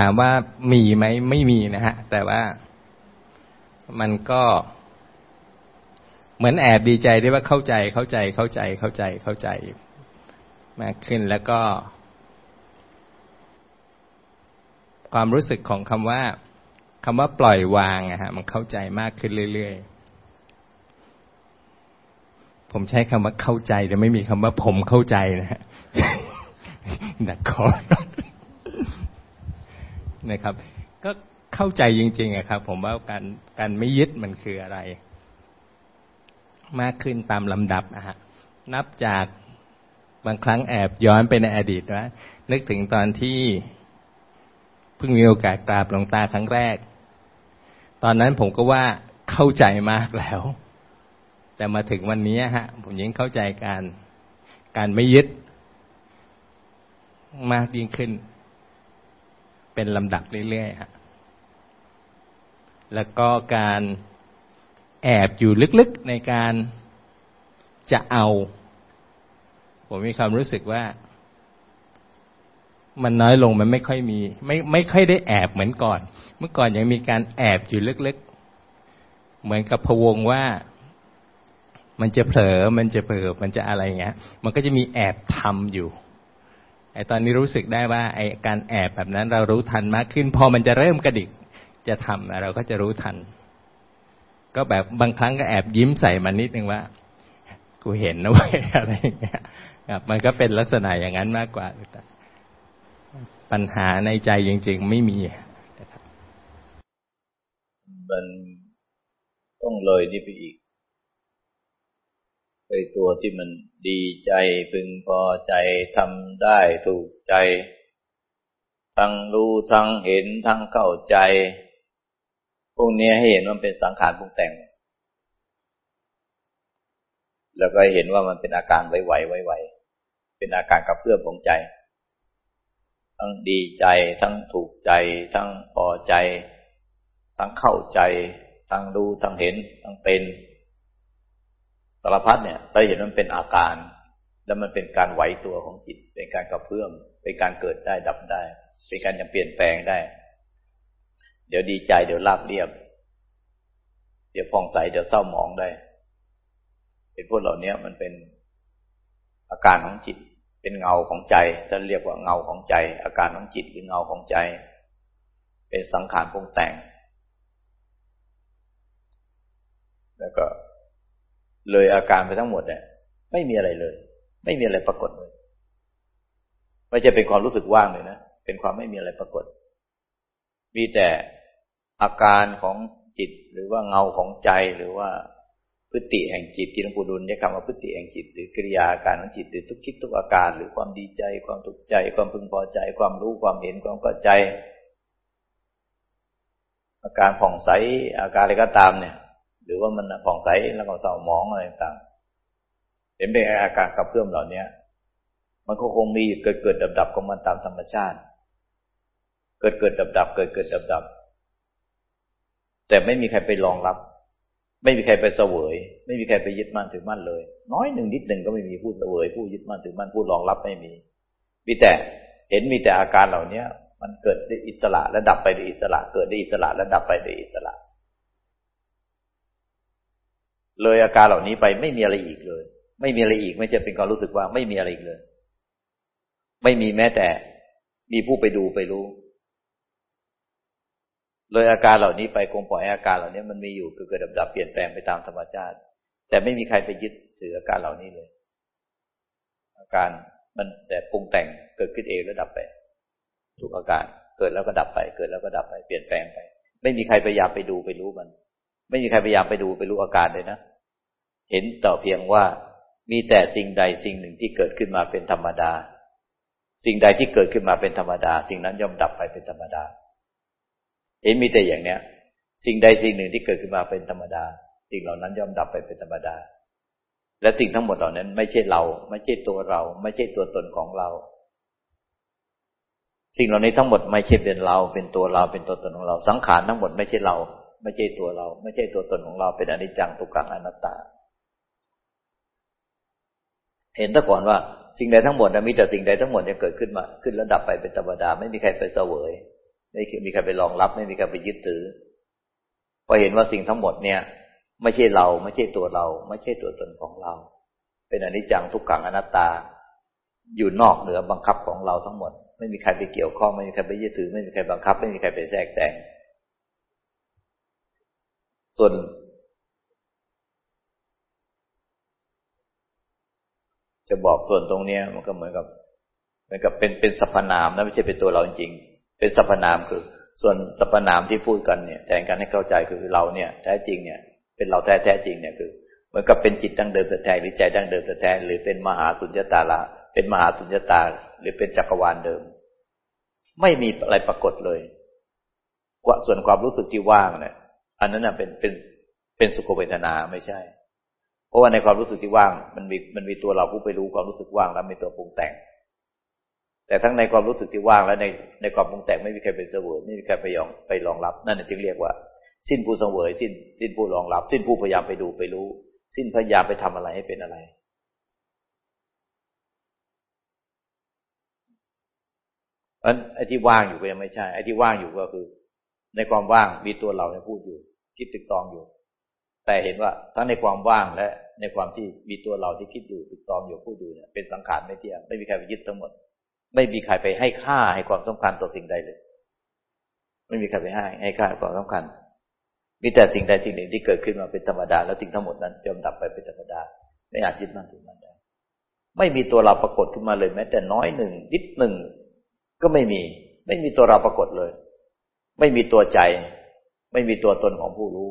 ถามว่ามีไหมไม่มีนะฮะ แต่ว่ามันก็เหมือนแอบดีใจได้ว่าเข้าใจเข้าใจเข้าใจเข้าใจเข้าใจมากขึ้นแล้วก็ ความรู้สึกของคำว่าคำว่าปล่อยวางอะฮะมันเข้าใจมากขึ้นเรื่อยๆ ผมใช้คำว่าเข้าใจ แต่ไม่มีคำว่าผมเข้าใจนะฮะนักขอ นะครับ ก็เข้าใจจริงๆอะครับ ผมว่าการการไม่ยึดมันคืออะไร มากขึ้นตามลำดับนะฮะนับจากบางครั้งแอบย้อนไปในอดีตนะนึกถึงตอนที่เพิ่งมีโอกาสกราบหลวงตาครั้งแรก ตอนนั้นผมก็ว่าเข้าใจมากแล้ว แต่มาถึงวันนี้ฮะ ผมยิ่งเข้าใจการการไม่ยึดมากยิ่งขึ้น เป็นลำดับเรื่อยๆฮะแล้วก็การแอบอยู่ลึกๆในการจะเอา ผมมีความรู้สึกว่า มันน้อยลงมันไม่ค่อยมี ไม่ไม่ค่อยได้แอบเหมือนก่อน เมื่อก่อนยังมีการแอบอยู่ลึกๆ เหมือนกับพวงว่ามันจะเผลอมันจะเผลอมันจะอะไรเงี้ย มันก็จะมีแอบทำอยู่ ไอ้ตอนนี้รู้สึกได้ว่าไอ้การแอบแบบนั้นเรารู้ทันมากขึ้น พอมันจะเริ่มกระดิกจะทำเราก็จะรู้ทัน ก็แบบบางครั้งก็แอบยิ้มใส่มันนิดนึงว่า กูเห็นนะเว้ยอะไรอย่างเงี้ยครับมันก็เป็นลักษณะอย่างนั้นมากกว่าปัญหาในใจจริง ๆ ไม่มีมันต้องเลยนี่ไปอีก ไอตัวที่มันดีใจพึงพอใจทำได้ถูกใจ ทั้งรู้ทั้งเห็นทั้งเข้าใจ พวกนี้ให้เห็นว่าเป็นสังขารปรุงแต่ง แล้วก็เห็นว่ามันเป็นอาการไหวๆไหวๆเป็นอาการกระเพื่อมของใจ ทั้งดีใจทั้งถูกใจ ทั้งพอใจ ทั้งเข้าใจ ทั้งรู้ทั้งเห็นทั้งเป็น สารพัดเนี่ยเราเห็นมันเป็นอาการ แล้วมันเป็นการไหวตัวของจิต เป็นการกระเพื่อมเป็นการเกิดได้ดับได้ เป็นการยังเปลี่ยนแปลงได้ เดี๋ยวดีใจ เดี๋ยวราบเรียบ เดี๋ยวผ่องใสเดี๋ยวเศร้าหมองได้เป็นพวกเหล่านี้มันเป็นอาการของจิต เป็นเงาของใจจะเรียกว่าเงาของใจ อาการของจิตหรือเงาของใจ เป็นสังขารปรุงแต่ง แล้วก็ เลยอาการไปทั้งหมดเนี่ยไม่มีอะไรเลย ไม่มีอะไรปรากฏเลยไม่ใช่เป็นความรู้สึกว่างเลยนะเป็นความไม่มีอะไรปรากฏ มีแต่อาการของจิตหรือว่าเงาของใจหรือว่าพฤติแห่งจิตที่หลวงปู่ดุลใช้คำว่าพฤติแห่งจิต หรือกิริยาอาการของจิตหรือทุกคิดทุกอาการ หรือความดีใจ ความทุกข์ใจ ความพึงพอใจ ความรู้ความเห็นความเข้าใจ อาการผ่องใสอาการอะไรก็ตามเนี่ย หรือว่ามันผ่องใสแล้วก็เศร้าหมองอะไรต่างเห็นเป็นอาการกระเพื่อมเหล่านี้มันก็คงมีเกิดเกิดดับดับของมันตามธรรมชาติ เกิดเกิดดับดับเกิดเกิดดับดับแต่ไม่มีใครไปรองรับ ไม่มีใครไปเสวย ไม่มีใครไปยึดมั่นถือมั่นเลย น้อยหนึ่งนิดหนึ่งก็ไม่มีผู้เสวย ผู้ยึดมั่นถือมั่นผู้รองรับไม่มีมีแต่เห็นมีแต่อาการเหล่านี้มันเกิดได้อิสระและดับไปได้อิสระ เกิดได้อิสระและดับไปได้อิสระ เลยอาการเหล่านี้ไปไม่มีอะไรอีกเลย ไม่มีอะไรอีกไม่ใช่เป็นความรู้สึกว่าไม่มีอะไรอีกเลย ไม่มีแม้แต่มีผู้ไปดูไปรู้ เลยอาการเหล่านี้ไปคงปล่อยอาการเหล่านี้มันมีอยู่เกิดดับดับเปลี่ยนแปลงไปตามธรรมชาติ แต่ไม่มีใครไปยึดถืออาการเหล่านี้เลย อาการมันแต่ปรุงแต่งเกิดขึ้นเองแล้วดับไป ทุกอาการเกิดแล้วก็ดับไป เกิดแล้วก็ดับไปเปลี่ยนแปลงไป ไม่มีใครพยายามไปดูไปรู้มัน ไม่มีใครพยายามไปดูไปรู้อาการเลยนะ เห็นต่อเพียงว่ามีแต่สิ่งใดสิ่งหนึ่งที่เกิดขึ้นมาเป็นธรรมดา สิ่งใดที่เกิดขึ้นมาเป็นธรรมดา สิ่งนั้นย่อมดับไปเป็นธรรมดา เห็นมีแต่อย่างเนี้ย สิ่งใดสิ่งหนึ่งที่เกิดขึ้นมาเป็นธรรมดา สิ่งเหล่านั้นย่อมดับไปเป็นธรรมดา และสิ่งทั้งหมดเหล่านั้น ไม่ใช่เรา ไม่ใช่ตัวเรา ไม่ใช่ตัวตนของเรา สิ่งเหล่านี้ทั้งหมดไม่ใช่เป็นเรา เป็นตัวเรา เป็นตัวตนของเรา สังขารทั้งหมดไม่ใช่เรา ไม่ใช่ตัวเรา ไม่ใช่ตัวตนของเรา เป็นอนิจจังทุกขังอนัตตา เห็นซะก่อนว่า สิ่งใดทั้งหมดมีแต่สิ่งใดทั้งหมดจะเกิดขึ้นมาขึ้นแล้วดับไปเป็นธรรมดา ไม่มีใครไปเสวยไม่มีใครไปรองรับ ไม่มีใครไปยึดถือพอเห็นว่าสิ่งทั้งหมดเนี่ย ไม่ใช่เรา ไม่ใช่ตัวเรา ไม่ใช่ตัวตนของเรา เป็นอนิจจังทุกขังอนัตตา อยู่นอกเหนือบังคับของเราทั้งหมด ไม่มีใครไปเกี่ยวข้องไม่มีใครไปยึดถือ ไม่มีใครบังคับ ไม่มีใครไปแทรกแซงส่วน จะบอกส่วนตรงเนี้ย มันก็เหมือนกับเหมือนกับเป็นเป็นสรรพนามนะไม่ใช่เป็นตัวเราจริงเป็นสรรพนามคือ ส่วนสรรพนามที่พูดกันเนี่ยแทนกันให้เข้าใจคือเราเนี่ยแท้จริงเนี่ย เป็นเราแท้แท้จริงเนี่ยคือเหมือนกับเป็นจิตดั้งเดิมแท้หรือใจดั้งเดิมแท้หรือเป็นมหาสุญญตาละเป็นมหาสุญญตา หรือเป็นจักรวาลเดิม ไม่มีอะไรปรากฏเลยส่วนความรู้สึกที่ว่างเนี่ยอันนั้นเป็นเป็นเป็นสุขเวทนาไม่ใช่ เพราะว่าในความรู้สึกที่ว่าง มันมีมันมีตัวเราผู้ไปรู้ความรู้สึกว่างแล้วมีตัวปรุงแต่ง แต่ทั้งในความรู้สึกที่ว่างและในในความปรุงแต่งไม่มีใครเป็นเสวยไม่มีใครไปยองไปรองรับ นั่นจึงเรียกว่า สิ้นผู้เสวยสิ้นสิ้นผู้รองรับ สิ้นผู้พยายามไปดูไปรู้ สิ้นพยายามไปทำอะไรให้เป็นอะไรเพราะไอ้ที่ว่างอยู่ก็ยังไม่ใช่ไอ้ที่ว่างอยู่ก็คือ ในความว่างมีตัวเราเนี่ยพูดอยู่ คิดตึกตองอยู่ แต่เห็นว่าทั้งในความว่างและในความที่มีตัวเราที่คิดอยู่ติดตองอยู่พูดอยู่เนี่ยเป็นสังขารไม่เที่ยงไม่มีใครไปยึดทั้งหมด ไม่มีใครไปให้ค่าให้ความสำคัญต่อสิ่งใดเลย ไม่มีใครไปให้ให้ค่าความสำคัญมีแต่สิ่งใดสิ่งหนึ่งที่เกิดขึ้นมาเป็นธรรมดา แล้วสิ่งทั้งหมดนั้นย่อมดับไปเป็นธรรมดา ไม่อาจยึดมั่นถือมันได้ไม่มีตัวเราปรากฏขึ้นมาเลยแม้แต่น้อยหนึ่งนิดหนึ่งก็ไม่มี ไม่มีตัวเราปรากฏเลย ไม่มีตัวใจ ไม่มีตัวตนของผู้รู้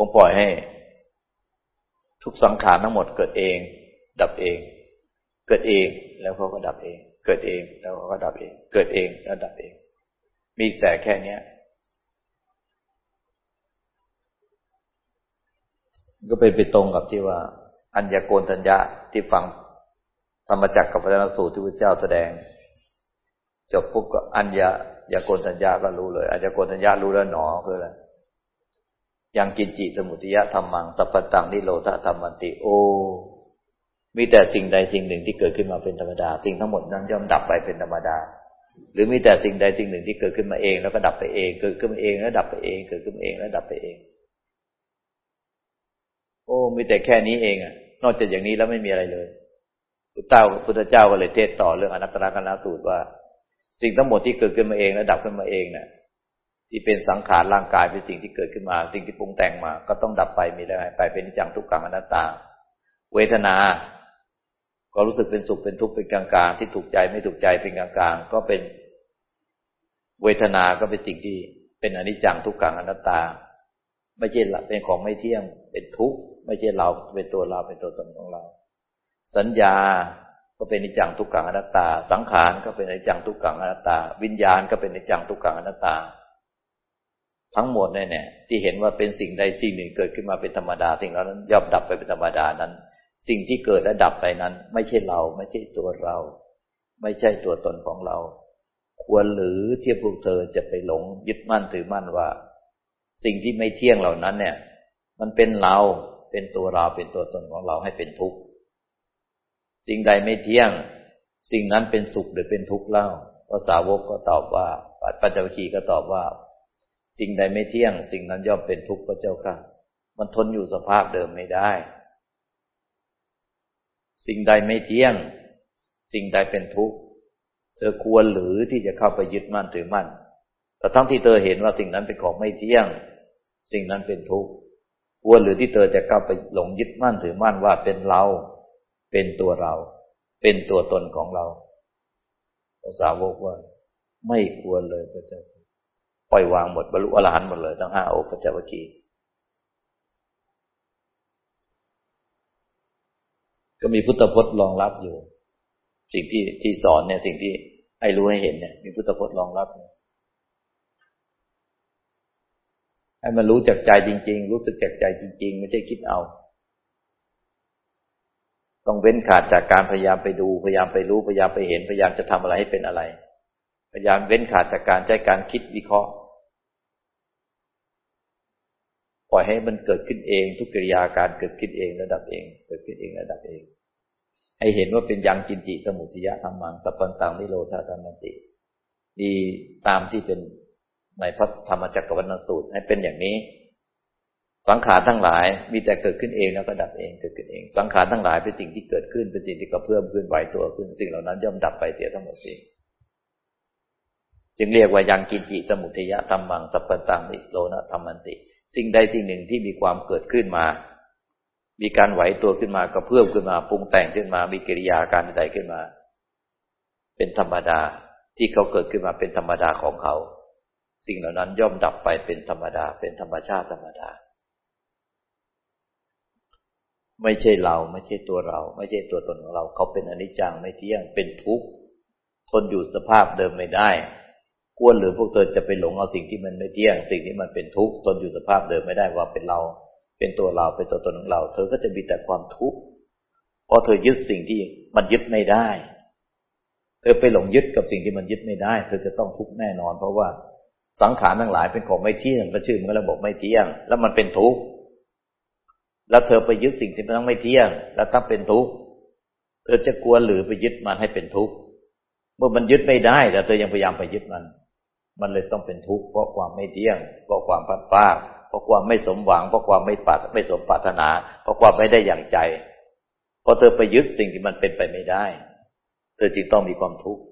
คงปล่อยให้ ทุกสังขารทั้งหมดเกิดเอง ดับเอง เกิดเองแล้วเขาก็ดับเอง เกิดเองแล้วเขาก็ดับเอง เกิดเองแล้วดับเอง มีแต่แค่เนี้ยก็เป็นไปตรงกับที่ว่า อัญญโกณทัญญะที่ฟังธรรมจักรกับพระนสูตรที่พระเจ้าแสดง จบปุ๊บก็อัญญายโกณทัญญาก็รู้เลยอัญญโกณทัญญารู้แล้วหนอคืออะไร ยังกินจิสมุติยะธรรมังสัพพตังนิโรธธรรมันติโอ มีแต่สิ่งใดสิ่งหนึ่งที่เกิดขึ้นมาเป็นธรรมดา สิ่งทั้งหมดนั้นย่อมดับไปเป็นธรรมดา หรือมีแต่สิ่งใดสิ่งหนึ่งที่เกิดขึ้นมาเอง แล้วก็ดับไปเอง เกิดขึ้นมาเองแล้วดับไปเอง เกิดขึ้นมาเองแล้วดับไปเอง โอ้ มีแต่แค่นี้เองอะ นอกจากอย่างนี้แล้วไม่มีอะไรเลยพุทธเจ้าพุทธเจ้าก็เลยเทศต่อเรื่องอนัตตลกนาสูตรว่า สิ่งทั้งหมดที่เกิดขึ้นมาเองแล้วดับขึ้นมาเองเนี่ย ที่เป็นสังขารร่างกายเป็นสิ่งที่เกิดขึ้นมา สิ่งที่ปรุงแต่งมา ก็ต้องดับไปมีแล้วไปเป็นนิจังทุกขังอนัตตา เวทนา ก็รู้สึกเป็นสุขเป็นทุกข์เป็นกลางๆที่ถูกใจไม่ถูกใจเป็นกลางๆก็เป็นเวทนา ก็เป็นสิ่งที่เป็นอนิจจังทุกขังอนัตตา ไม่ใช่เป็นของไม่เที่ยงเป็นทุกข์ไม่ใช่เราเป็นตัวเราเป็นตัวตนของเรา สัญญาก็เป็นนิจังทุกขังอนัตตา สังขารก็เป็นอนิจังทุกขังอนัตตา วิญญาณก็เป็นอนิจังทุกขังอนัตตา ทั้งหมดเนี่ยที่เห็นว่าเป็นสิ่งใดสิ่งหนึ่งเกิดขึ้นมาเป็นธรรมดา สิ่งเหล่านั้นย่อมดับไปเป็นธรรมดานั้น สิ่งที่เกิดและดับไปนั้น ไม่ใช่เรา ไม่ใช่ตัวเรา ไม่ใช่ตัวตนของเรา ควรหรือที่พวกเธอจะไปหลงยึดมั่นถือมั่นว่า สิ่งที่ไม่เที่ยงเหล่านั้นเนี่ย มันเป็นเราเป็นตัวเราเป็นตัวตนของเราให้เป็นทุกข์สิ่งใดไม่เที่ยง สิ่งนั้นเป็นสุขหรือเป็นทุกข์เล่าภาษาวกก็ตอบว่าปัจจวัคคีก็ตอบว่า สิ่งใดไม่เที่ยง สิ่งนั้นย่อมเป็นทุกข์พระเจ้าค่ะ มันทนอยู่สภาพเดิมไม่ได้ สิ่งใดไม่เที่ยง สิ่งใดเป็นทุกข์ เธอควรหรือที่จะเข้าไปยึดมั่นถือมั่น แต่ทั้งที่เธอเห็นว่าสิ่งนั้นเป็นของไม่เที่ยง สิ่งนั้นเป็นทุกข์ ควรหรือที่เธอจะเข้าไปหลงยึดมั่นถือมั่นว่าเป็นเรา เป็นตัวเรา เป็นตัวตนของเรา ภาษาวกว่า ไม่ควรเลยพระเจ้า ปล่อยวางหมดบรรลุอรหันต์หมดเลยทั้งห้าองค์พระเจ้าวิกีก็มีพุทธพจน์รองรับอยู่ สิ่งที่ที่สอนเนี่ย สิ่งที่ให้รู้ให้เห็นเนี่ย มีพุทธพจน์รองรับให้มันรู้จากใจจริง ๆ รู้สึกจากใจจริง ๆ ไม่ใช่คิดเอา ต้องเว้นขาดจากการพยายามไปดู พยายามไปรู้ พยายามไปเห็น พยายามจะทำอะไรให้เป็นอะไร พยายามเว้นขาดจากการใช้การคิดวิเคราะห์ ปล่อยให้มันเกิดขึ้นเอง ทุกกิริยาการเกิดขึ้นเองระดับเอง เกิดขึ้นเองระดับเอง ให้เห็นว่าเป็นยังจินจิสมุทิยะธรรมังสัพพันตังนิโรธาธรรมติ ดีตามที่เป็นในพระธรรมจักรวรรณสูตรให้เป็นอย่างนี้ สังขารทั้งหลายมีแต่เกิดขึ้นเองแล้วก็ดับเองเกิดขึ้นเอง สังขารทั้งหลายเป็นสิ่งที่เกิดขึ้นเป็นสิ่งที่กระเพื่อมขึ้นไหวตัวขึ้นสิ่งเหล่านั้นย่อมดับไปเสียทั้งหมดสิจึงเรียกว่ายังกินจิสมุทยะธรรมังสัพพันตังนิโรธาธรรมันติ สิ่งใดสิ่งหนึ่งที่มีความเกิดขึ้นมา มีการไหวตัวขึ้นมากระเพื่อมขึ้นมาปรุงแต่งขึ้นมา มีกิริยาการใดขึ้นมา เป็นธรรมดาที่เขาเกิดขึ้นมาเป็นธรรมดาของเขา สิ่งเหล่านั้นย่อมดับไปเป็นธรรมดา เป็นธรรมชาติธรรมดา ไม่ใช่เราไม่ใช่ตัวเรา ไม่ใช่ตัวตนของเรา เขาเป็นอนิจจังไม่เที่ยงเป็นทุกข์ทนอยู่สภาพเดิมไม่ได้ กวนหรือพวกเธอจะไปหลงเอาสิ่งที่มันไม่เที่ยง สิ่งที่มันเป็นทุกข์ทนอยู่สภาพเดิมไม่ได้ว่าเป็นเรา เป็นตัวเราเป็นตัวตนของเรา เธอก็จะมีแต่ความทุกข์เพราะเธอยึดสิ่งที่มันยึดไม่ได้ เธอไปหลงยึดกับสิ่งที่มันยึดไม่ได้ เธอจะต้องทุกข์แน่นอน เพราะว่าสังขารทั้งหลายเป็นของไม่เที่ยงก็ชื่อมันระบบไม่เที่ยง แล้วมันเป็นทุกข์แล้วเธอไปยึดสิ่งที่มันต้องไม่เที่ยง แล้วถ้าเป็นทุกข์เธอจะกลัวหรือไปยึดมันให้เป็นทุกข์เมื่อมันยึดไม่ได้ แต่เธอยังพยายามไปยึดมัน มันเลยต้องเป็นทุกข์เพราะความไม่เที่ยง เพราะความพัดพาเพราะความไม่สมหวัง เพราะความไม่ปาไม่สมปรารถนา เพราะความไม่ได้อย่างใจเพราะเธอไปยึดสิ่งที่มันเป็นไปไม่ได้ เธอจึงต้องมีความทุกข์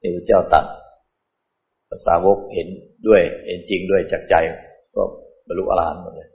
นี่พระเจ้าตัดภาษาวกเห็นด้วย เห็นจริงด้วยจากใจก็บรรลุอรหันต์หมดเลย